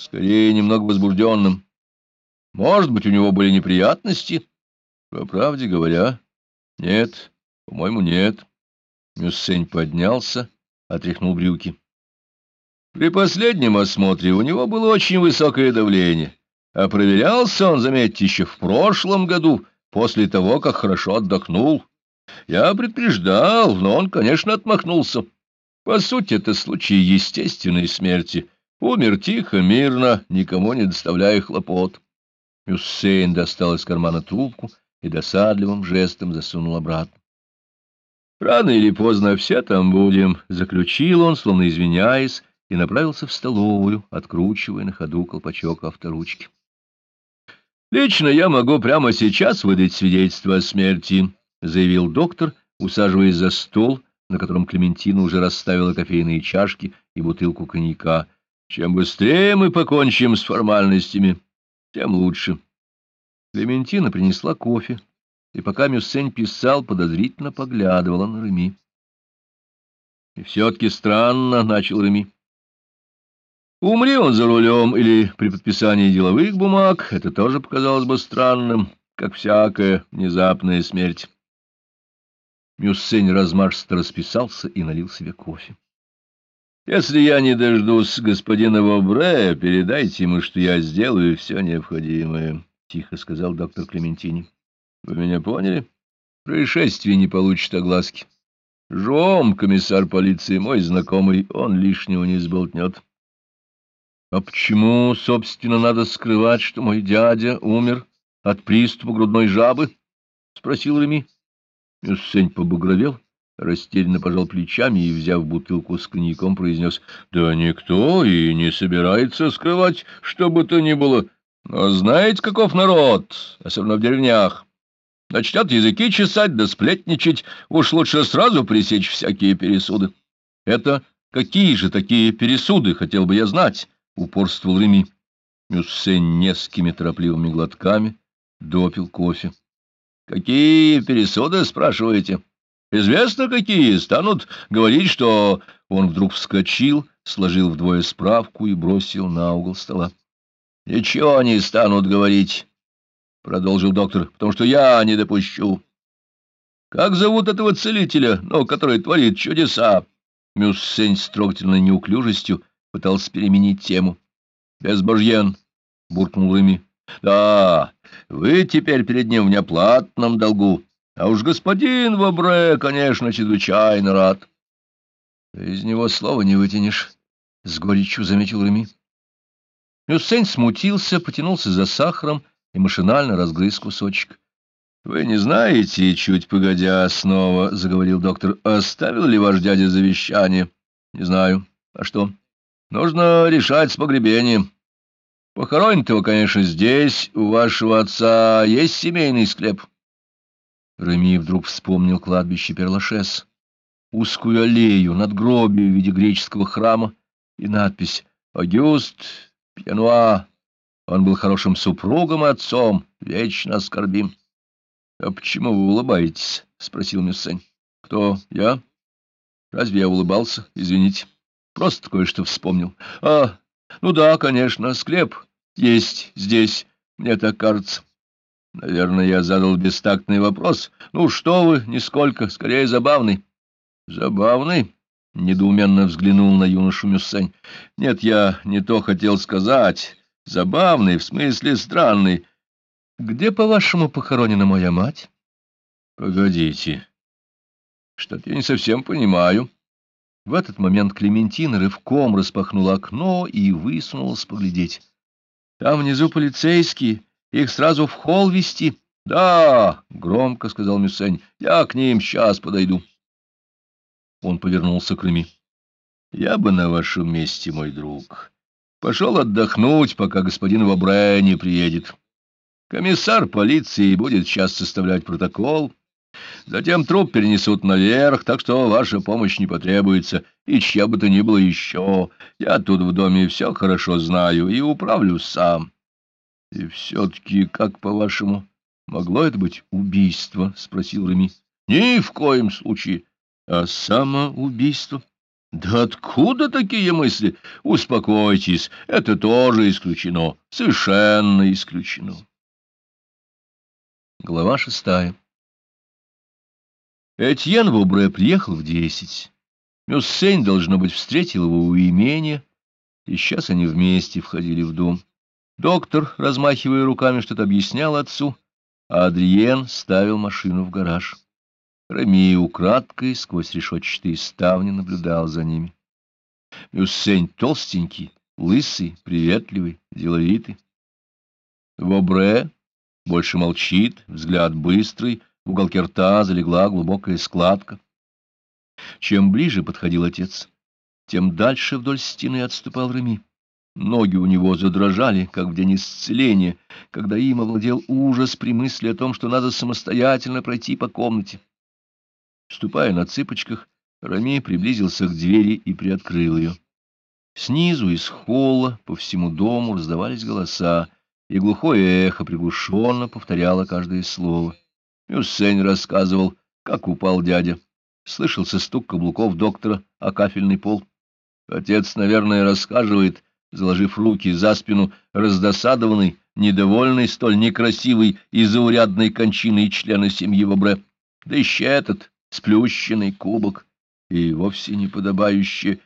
скорее немного возбужденным. Может быть, у него были неприятности? По правде говоря, нет, по-моему, нет. Мюссень поднялся, отряхнул брюки. При последнем осмотре у него было очень высокое давление, а проверялся он, заметьте, еще в прошлом году, после того, как хорошо отдохнул. Я предупреждал, но он, конечно, отмахнулся. По сути, это случай естественной смерти. Умер тихо, мирно, никому не доставляя хлопот. Юссейн достал из кармана трубку и досадливым жестом засунул обратно. «Рано или поздно все там будем», — заключил он, словно извиняясь, и направился в столовую, откручивая на ходу колпачок авторучки. «Лично я могу прямо сейчас выдать свидетельство о смерти», — заявил доктор, усаживаясь за стол, на котором Клементина уже расставила кофейные чашки и бутылку коньяка. «Чем быстрее мы покончим с формальностями, тем лучше». Клементина принесла кофе, и пока Мюссень писал, подозрительно поглядывала на Реми. «И все-таки странно», — начал Реми. Умри он за рулем или при подписании деловых бумаг, это тоже показалось бы странным, как всякая внезапная смерть. Мюссень размашисто расписался и налил себе кофе. — Если я не дождусь господина Вобре, передайте ему, что я сделаю все необходимое, — тихо сказал доктор Клементини. — Вы меня поняли? Происшествие не получит огласки. Жом, комиссар полиции, мой знакомый, он лишнего не сболтнет. — а почему, собственно, надо скрывать, что мой дядя умер от приступа грудной жабы? — спросил Реми. Мюссень побагровел, растерянно пожал плечами и, взяв бутылку с коньяком, произнес, — Да никто и не собирается скрывать, что бы то ни было. Но знаете, каков народ, особенно в деревнях? Начнет языки чесать да сплетничать, уж лучше сразу пресечь всякие пересуды. Это какие же такие пересуды, хотел бы я знать? упорствовал Реми. Мюссен несколькими торопливыми глотками допил кофе. — Какие пересуды, спрашиваете? Известно, какие. Станут говорить, что... Он вдруг вскочил, сложил вдвое справку и бросил на угол стола. — Ничего они станут говорить, — продолжил доктор, — потому что я не допущу. — Как зовут этого целителя, ну, который творит чудеса? Мюссень с трогательной неуклюжестью пытался переменить тему. — Безбожьен, — буркнул Рыми. — Да, вы теперь перед ним в неоплатном долгу, а уж господин Вобре, конечно, чрезвычайно рад. — Из него слова не вытянешь, — с горечью заметил Рыми. Мюссень смутился, потянулся за сахаром и машинально разгрыз кусочек. — Вы не знаете, чуть погодя снова, — заговорил доктор, — оставил ли ваш дядя завещание? — Не знаю. А что? — Нужно решать с погребением. Похоронить его, конечно, здесь. У вашего отца есть семейный склеп? Реми вдруг вспомнил кладбище Перлашес, узкую аллею, надгробие в виде греческого храма и надпись «Агюст Пьянуа». Он был хорошим супругом и отцом, вечно оскорбим. — А почему вы улыбаетесь? — спросил Мюссень. — Кто, я? Разве я улыбался? Извините. — Просто кое-что вспомнил. А, ну да, конечно, склеп есть здесь, мне так кажется. Наверное, я задал бестактный вопрос. Ну что вы, нисколько, скорее забавный. Забавный? Недоуменно взглянул на юношу Мюссень. Нет, я не то хотел сказать. Забавный, в смысле странный. Где, по-вашему, похоронена моя мать? Погодите. Что-то я не совсем понимаю. В этот момент Клементина рывком распахнула окно и высунулась поглядеть. — Там внизу полицейские, их сразу в холл вести. — Да, — громко сказал Мюссень, — я к ним сейчас подойду. Он повернулся к Реми. — Я бы на вашем месте, мой друг, пошел отдохнуть, пока господин Вобре не приедет. Комиссар полиции будет сейчас составлять протокол. — Затем труп перенесут наверх, так что ваша помощь не потребуется, и чья бы то ни было еще. Я тут в доме все хорошо знаю и управлюсь сам. — И все-таки, как по-вашему, могло это быть убийство? — спросил Реми. — Ни в коем случае. — А самоубийство? Да откуда такие мысли? Успокойтесь, это тоже исключено, совершенно исключено. Глава шестая. Этьен Вобре приехал в десять. Мюссень, должно быть, встретил его у имения, и сейчас они вместе входили в дом. Доктор, размахивая руками, что-то объяснял отцу, а Адриен ставил машину в гараж. Рами украдкой сквозь решетчатые ставни наблюдал за ними. Мюссень толстенький, лысый, приветливый, деловитый. Вобре больше молчит, взгляд быстрый, в уголке рта залегла глубокая складка. Чем ближе подходил отец, тем дальше вдоль стены отступал Реми. Ноги у него задрожали, как в день исцеления, когда им овладел ужас при мысли о том, что надо самостоятельно пройти по комнате. Ступая на цыпочках, Рами приблизился к двери и приоткрыл ее. Снизу из холла по всему дому раздавались голоса, и глухое эхо приглушенно повторяло каждое слово. Мюссень рассказывал, как упал дядя. Слышался стук каблуков доктора о кафельный пол. Отец, наверное, рассказывает, заложив руки за спину, раздосадованный, недовольный столь некрасивой и заурядной кончиной члена семьи Вобре. Да еще этот сплющенный кубок и вовсе не подобающее